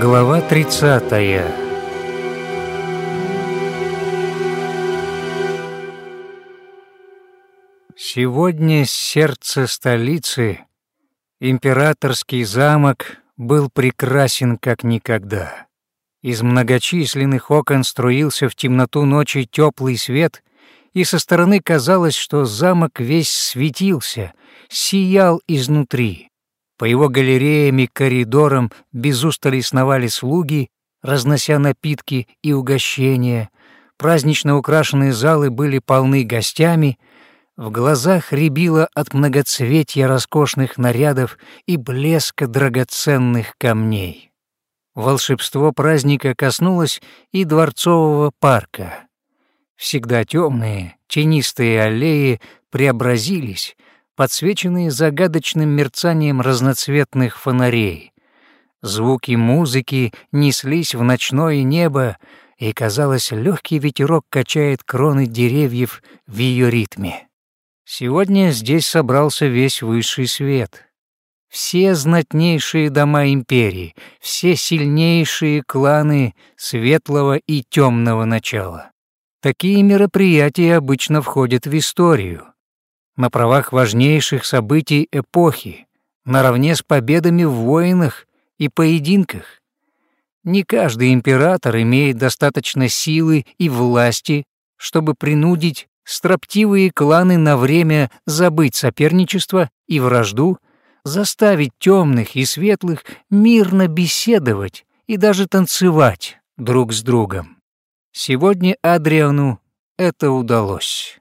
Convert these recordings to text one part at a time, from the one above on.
Глава 30 Сегодня сердце столицы, императорский замок, был прекрасен как никогда. Из многочисленных окон струился в темноту ночи теплый свет, и со стороны казалось, что замок весь светился, сиял изнутри. По его галереям и коридорам без устали сновали слуги, разнося напитки и угощения. Празднично украшенные залы были полны гостями, в глазах рябило от многоцветья роскошных нарядов и блеска драгоценных камней. Волшебство праздника коснулось и дворцового парка. Всегда темные, тенистые аллеи преобразились, подсвеченные загадочным мерцанием разноцветных фонарей. Звуки музыки неслись в ночное небо, и, казалось, легкий ветерок качает кроны деревьев в ее ритме. Сегодня здесь собрался весь высший свет. Все знатнейшие дома империи, все сильнейшие кланы светлого и темного начала. Такие мероприятия обычно входят в историю на правах важнейших событий эпохи, наравне с победами в войнах и поединках. Не каждый император имеет достаточно силы и власти, чтобы принудить строптивые кланы на время забыть соперничество и вражду, заставить темных и светлых мирно беседовать и даже танцевать друг с другом. Сегодня Адриану это удалось.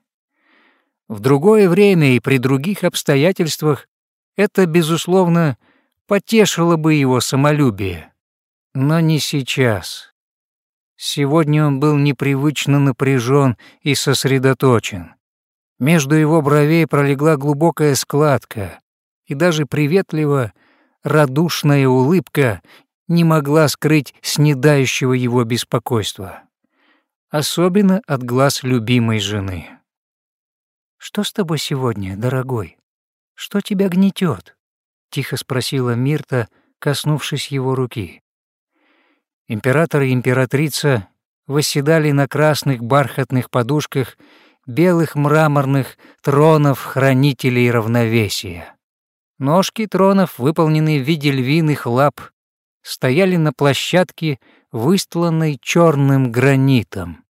В другое время и при других обстоятельствах это, безусловно, потешило бы его самолюбие. Но не сейчас. Сегодня он был непривычно напряжен и сосредоточен. Между его бровей пролегла глубокая складка, и даже приветливо радушная улыбка не могла скрыть снедающего его беспокойства. Особенно от глаз любимой жены. «Что с тобой сегодня, дорогой? Что тебя гнетет?» — тихо спросила Мирта, коснувшись его руки. Император и императрица восседали на красных бархатных подушках белых мраморных тронов хранителей равновесия. Ножки тронов, выполненные в виде львиных лап, стояли на площадке, выстланной черным гранитом.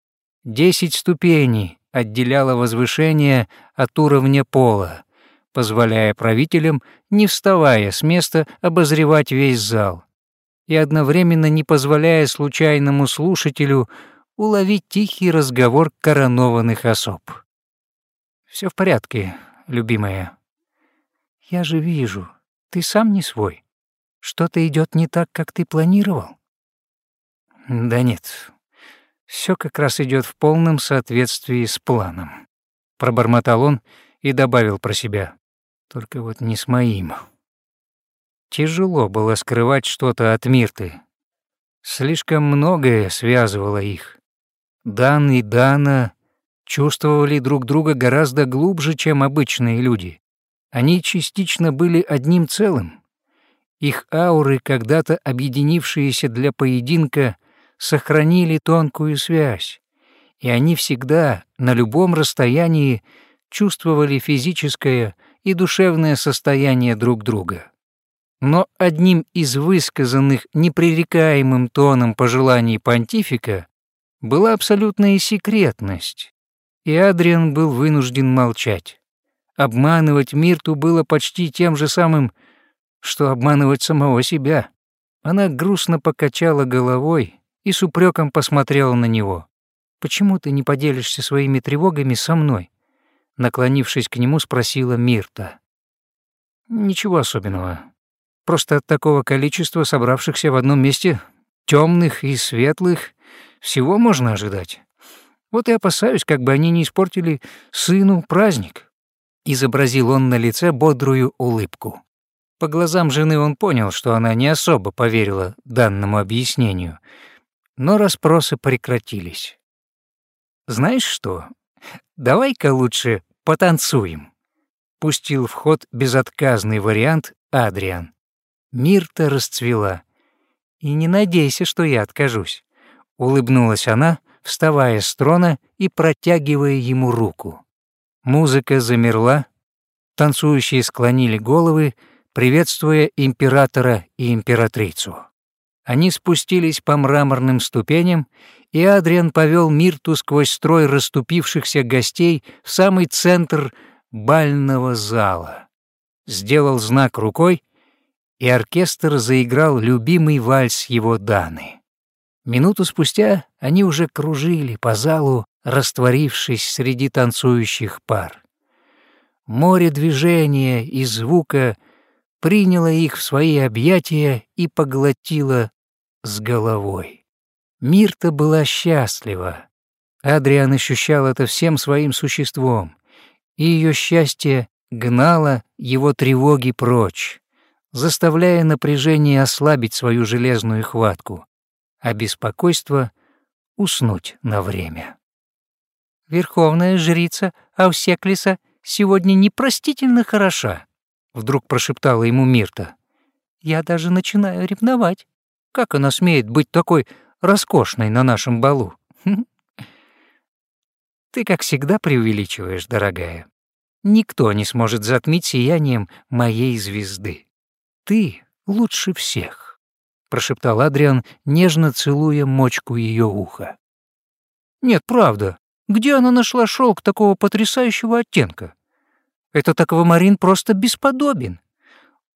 Десять ступеней, отделяло возвышение от уровня пола, позволяя правителям, не вставая с места, обозревать весь зал и одновременно не позволяя случайному слушателю уловить тихий разговор коронованных особ. Все в порядке, любимая. Я же вижу, ты сам не свой. Что-то идет не так, как ты планировал. Да нет, все как раз идет в полном соответствии с планом. Пробормотал он и добавил про себя. Только вот не с моим. Тяжело было скрывать что-то от Мирты. Слишком многое связывало их. Дан и Дана чувствовали друг друга гораздо глубже, чем обычные люди. Они частично были одним целым. Их ауры, когда-то объединившиеся для поединка, сохранили тонкую связь, и они всегда, на любом расстоянии, чувствовали физическое и душевное состояние друг друга. Но одним из высказанных непререкаемым тоном пожеланий понтифика была абсолютная секретность, и Адриан был вынужден молчать. Обманывать Мирту было почти тем же самым, что обманывать самого себя. Она грустно покачала головой, и с упреком посмотрела на него. «Почему ты не поделишься своими тревогами со мной?» Наклонившись к нему, спросила Мирта. «Ничего особенного. Просто от такого количества собравшихся в одном месте, темных и светлых, всего можно ожидать. Вот и опасаюсь, как бы они не испортили сыну праздник». Изобразил он на лице бодрую улыбку. По глазам жены он понял, что она не особо поверила данному объяснению — но расспросы прекратились. «Знаешь что, давай-ка лучше потанцуем», — пустил в ход безотказный вариант Адриан. Мирта расцвела. «И не надейся, что я откажусь», — улыбнулась она, вставая с трона и протягивая ему руку. Музыка замерла, танцующие склонили головы, приветствуя императора и императрицу. Они спустились по мраморным ступеням, и Адриан повел Мирту сквозь строй расступившихся гостей в самый центр бального зала. Сделал знак рукой, и оркестр заиграл любимый вальс его Даны. Минуту спустя они уже кружили по залу, растворившись среди танцующих пар. Море движения и звука приняло их в свои объятия и поглотило с головой. Мирта была счастлива. Адриан ощущал это всем своим существом, и ее счастье гнало его тревоги прочь, заставляя напряжение ослабить свою железную хватку, а беспокойство — уснуть на время. «Верховная жрица Аусеклиса сегодня непростительно хороша», — вдруг прошептала ему Мирта. «Я даже начинаю ревновать». Как она смеет быть такой роскошной на нашем балу? Ты, как всегда, преувеличиваешь, дорогая. Никто не сможет затмить сиянием моей звезды. Ты лучше всех, прошептал Адриан, нежно целуя мочку ее уха. Нет, правда. Где она нашла шелк такого потрясающего оттенка? Этот аквамарин просто бесподобен.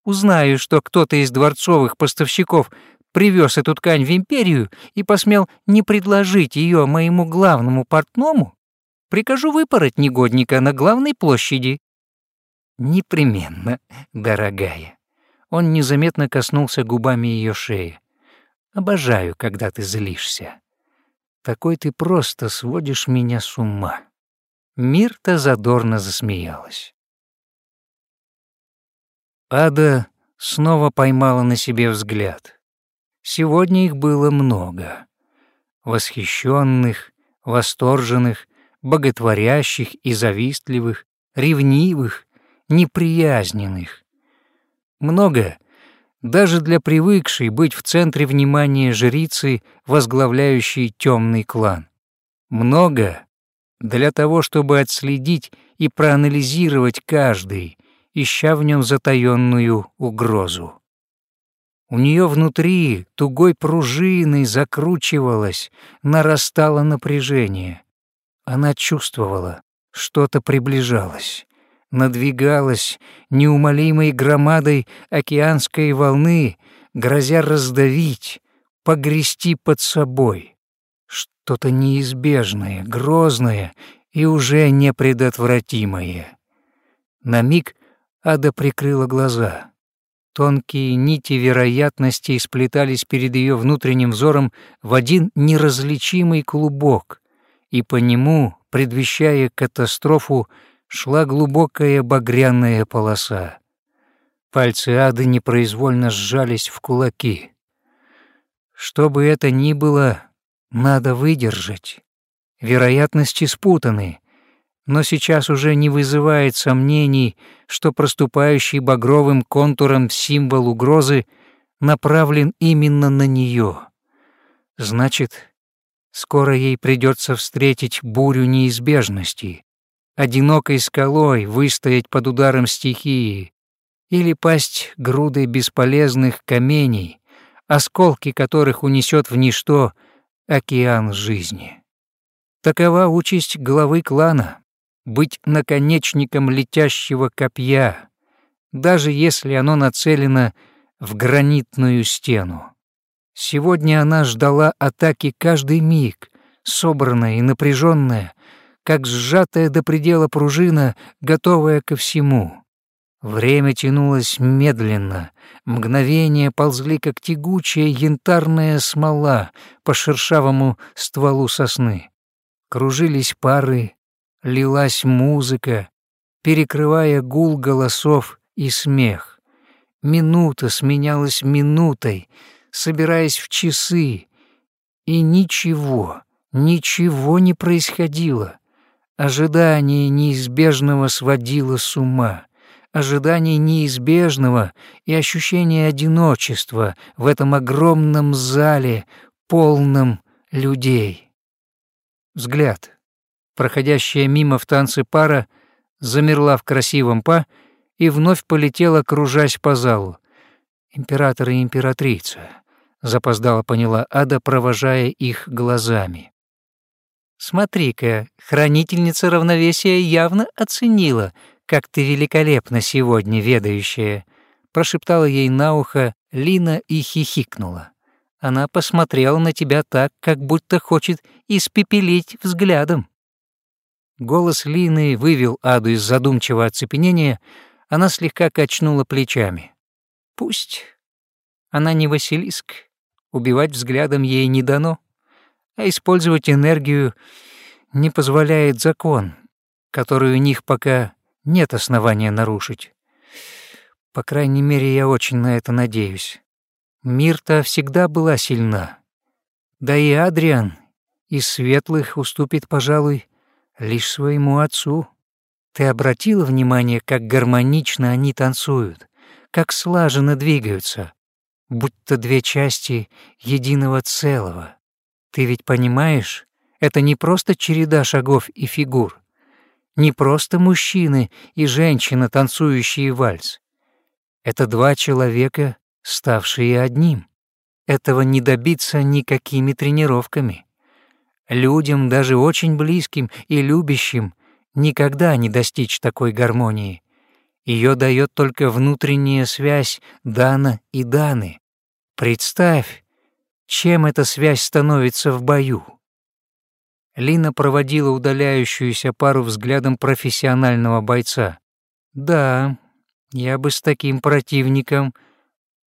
Узнаю, что кто-то из дворцовых поставщиков привез эту ткань в империю и посмел не предложить ее моему главному портному, прикажу выпороть негодника на главной площади. Непременно, дорогая. Он незаметно коснулся губами ее шеи. Обожаю, когда ты злишься. Такой ты просто сводишь меня с ума. Мирта задорно засмеялась. Ада снова поймала на себе взгляд. Сегодня их было много. Восхищенных, восторженных, боготворящих и завистливых, ревнивых, неприязненных. Много даже для привыкшей быть в центре внимания жрицы, возглавляющей темный клан. Много для того, чтобы отследить и проанализировать каждый, ища в нем затаенную угрозу. У нее внутри тугой пружиной закручивалось, нарастало напряжение. Она чувствовала, что-то приближалось, надвигалось неумолимой громадой океанской волны, грозя раздавить, погрести под собой. Что-то неизбежное, грозное и уже непредотвратимое. На миг Ада прикрыла глаза — Тонкие нити вероятностей сплетались перед ее внутренним взором в один неразличимый клубок, и по нему, предвещая катастрофу, шла глубокая багряная полоса. Пальцы ады непроизвольно сжались в кулаки. Что бы это ни было, надо выдержать. Вероятности спутаны, но сейчас уже не вызывает сомнений, что проступающий багровым контуром символ угрозы направлен именно на нее. Значит, скоро ей придется встретить бурю неизбежности, одинокой скалой выстоять под ударом стихии или пасть грудой бесполезных камней, осколки которых унесет в ничто океан жизни. Такова участь главы клана быть наконечником летящего копья, даже если оно нацелено в гранитную стену. Сегодня она ждала атаки каждый миг, собранная и напряженная, как сжатая до предела пружина, готовая ко всему. Время тянулось медленно, мгновения ползли, как тягучая янтарная смола по шершавому стволу сосны. Кружились пары, лилась музыка, перекрывая гул голосов и смех. Минута сменялась минутой, собираясь в часы, и ничего, ничего не происходило. Ожидание неизбежного сводило с ума, ожидание неизбежного и ощущение одиночества в этом огромном зале, полном людей. Взгляд, проходящая мимо в танце пара, замерла в красивом па и вновь полетела, кружась по залу. Император и императрица, запоздала поняла Ада, провожая их глазами. Смотри-ка, хранительница равновесия явно оценила, как ты великолепна сегодня, ведающая, прошептала ей на ухо Лина и хихикнула. Она посмотрела на тебя так, как будто хочет испепелить взглядом. Голос Лины вывел Аду из задумчивого оцепенения, она слегка качнула плечами. Пусть. Она не Василиск, убивать взглядом ей не дано, а использовать энергию не позволяет закон, который у них пока нет основания нарушить. По крайней мере, я очень на это надеюсь. Мирта всегда была сильна. Да и Адриан из светлых уступит, пожалуй, лишь своему отцу. Ты обратила внимание, как гармонично они танцуют, как слаженно двигаются, будто две части единого целого. Ты ведь понимаешь, это не просто череда шагов и фигур, не просто мужчины и женщина, танцующие вальс. Это два человека, ставшие одним. Этого не добиться никакими тренировками. Людям, даже очень близким и любящим, никогда не достичь такой гармонии. Ее дает только внутренняя связь Дана и Даны. Представь, чем эта связь становится в бою. Лина проводила удаляющуюся пару взглядом профессионального бойца. «Да, я бы с таким противником,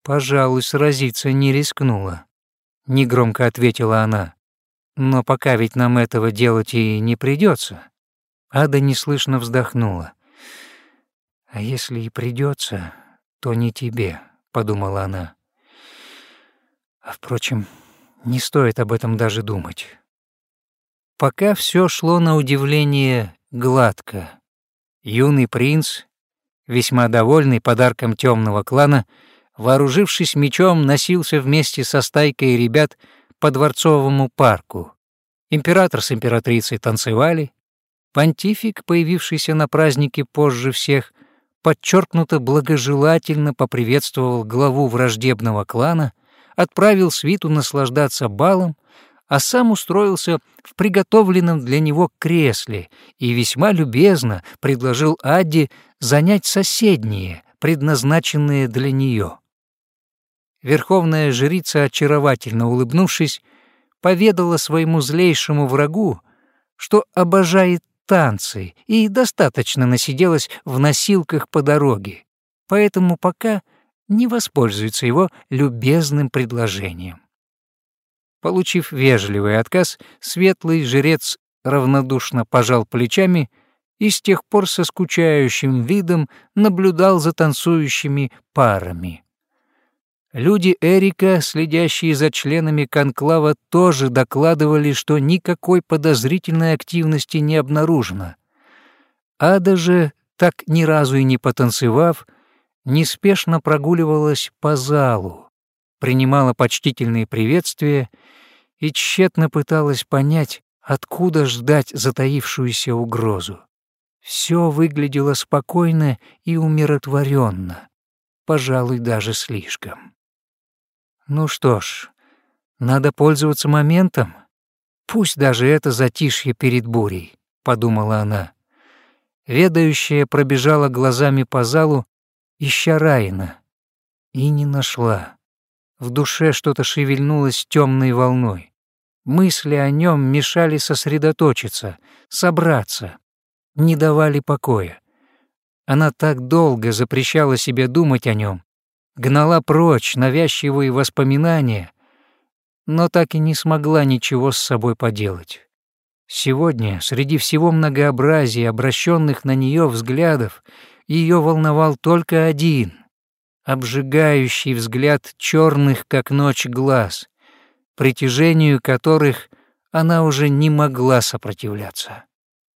пожалуй, сразиться не рискнула», — негромко ответила она. «Но пока ведь нам этого делать и не придется. Ада неслышно вздохнула. «А если и придется, то не тебе», — подумала она. А, впрочем, не стоит об этом даже думать. Пока все шло на удивление гладко. Юный принц, весьма довольный подарком темного клана, вооружившись мечом, носился вместе со стайкой ребят по дворцовому парку. Император с императрицей танцевали. Понтифик, появившийся на празднике позже всех, подчеркнуто благожелательно поприветствовал главу враждебного клана — отправил свиту наслаждаться балом, а сам устроился в приготовленном для него кресле и весьма любезно предложил Адди занять соседние, предназначенные для нее. Верховная жрица, очаровательно улыбнувшись, поведала своему злейшему врагу, что обожает танцы и достаточно насиделась в носилках по дороге, поэтому пока — не воспользуется его любезным предложением. Получив вежливый отказ, светлый жрец равнодушно пожал плечами и с тех пор со скучающим видом наблюдал за танцующими парами. Люди Эрика, следящие за членами конклава, тоже докладывали, что никакой подозрительной активности не обнаружено. Ада же, так ни разу и не потанцевав, неспешно прогуливалась по залу, принимала почтительные приветствия и тщетно пыталась понять, откуда ждать затаившуюся угрозу. Все выглядело спокойно и умиротворенно, пожалуй, даже слишком. Ну что ж, надо пользоваться моментом. Пусть даже это затишье перед бурей, подумала она. Ведающая пробежала глазами по залу ища Раина, и не нашла. В душе что-то шевельнулось темной волной. Мысли о нем мешали сосредоточиться, собраться, не давали покоя. Она так долго запрещала себе думать о нем, гнала прочь навязчивые воспоминания, но так и не смогла ничего с собой поделать. Сегодня, среди всего многообразия обращенных на нее взглядов, ее волновал только один — обжигающий взгляд черных, как ночь, глаз, притяжению которых она уже не могла сопротивляться.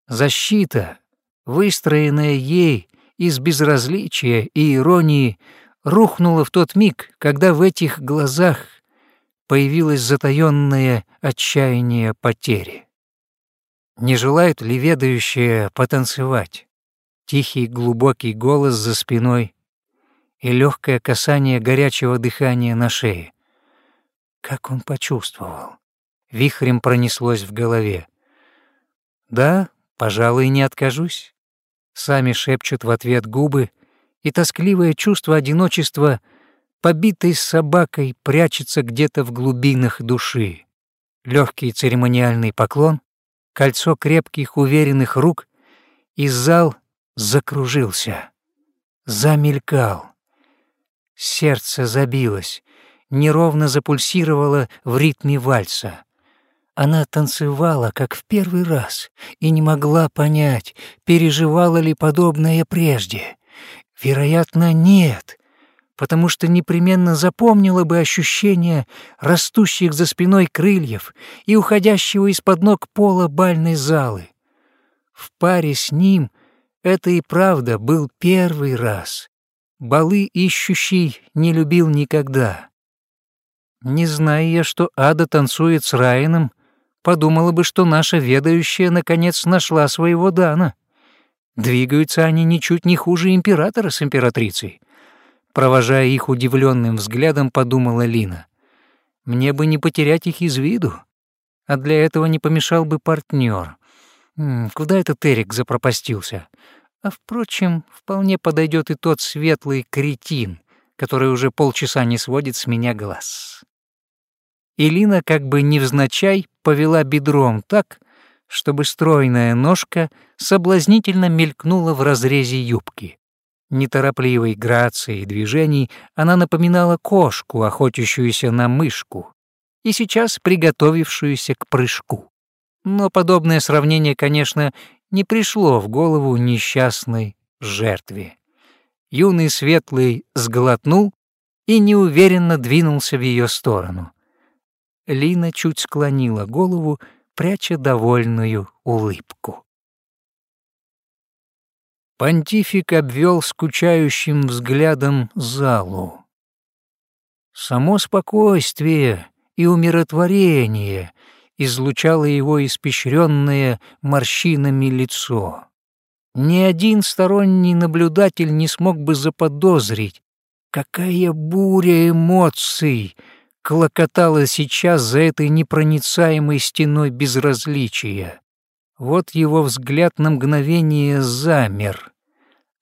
Защита, выстроенная ей из безразличия и иронии рухнула в тот миг, когда в этих глазах появилось затаённое отчаяние потери. Не желает ли ведающая потанцевать? Тихий глубокий голос за спиной и легкое касание горячего дыхания на шее. Как он почувствовал? Вихрем пронеслось в голове. Да, пожалуй, не откажусь. Сами шепчут в ответ губы, и тоскливое чувство одиночества, побитой собакой, прячется где-то в глубинах души. Легкий церемониальный поклон, кольцо крепких уверенных рук, и зал закружился, замелькал. Сердце забилось, неровно запульсировало в ритме вальса. Она танцевала, как в первый раз, и не могла понять, переживала ли подобное прежде. Вероятно, нет, потому что непременно запомнила бы ощущение растущих за спиной крыльев и уходящего из-под ног пола бальной залы. В паре с ним это и правда был первый раз. Балы ищущий не любил никогда. Не зная я, что Ада танцует с Райаном, подумала бы, что наша ведающая наконец нашла своего Дана. Двигаются они ничуть не хуже императора с императрицей. Провожая их удивленным взглядом, подумала Лина. Мне бы не потерять их из виду, а для этого не помешал бы партнер. Куда этот Эрик запропастился? А впрочем, вполне подойдет и тот светлый кретин, который уже полчаса не сводит с меня глаз. Илина как бы невзначай повела бедром так, чтобы стройная ножка соблазнительно мелькнула в разрезе юбки. Неторопливой грацией движений она напоминала кошку, охотящуюся на мышку, и сейчас приготовившуюся к прыжку. Но подобное сравнение, конечно, не пришло в голову несчастной жертве. Юный светлый сглотнул и неуверенно двинулся в ее сторону. Лина чуть склонила голову, пряча довольную улыбку. Понтифик обвел скучающим взглядом залу. Само спокойствие и умиротворение излучало его испещренное морщинами лицо. Ни один сторонний наблюдатель не смог бы заподозрить, какая буря эмоций — клокотала сейчас за этой непроницаемой стеной безразличия. Вот его взгляд на мгновение замер,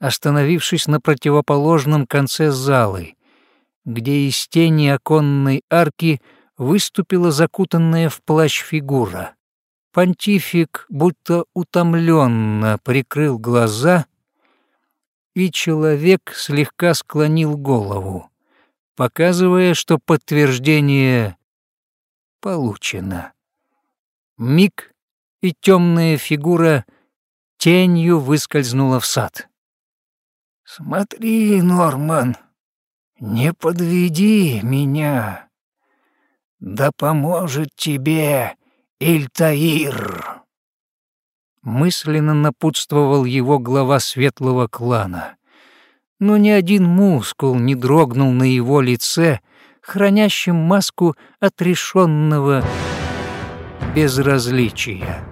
остановившись на противоположном конце залы, где из тени оконной арки выступила закутанная в плащ фигура. Понтифик будто утомленно прикрыл глаза, и человек слегка склонил голову показывая, что подтверждение получено. Миг, и темная фигура тенью выскользнула в сад. «Смотри, Норман, не подведи меня. Да поможет тебе Ильтаир!» Мысленно напутствовал его глава светлого клана но ни один мускул не дрогнул на его лице, хранящем маску отрешенного безразличия.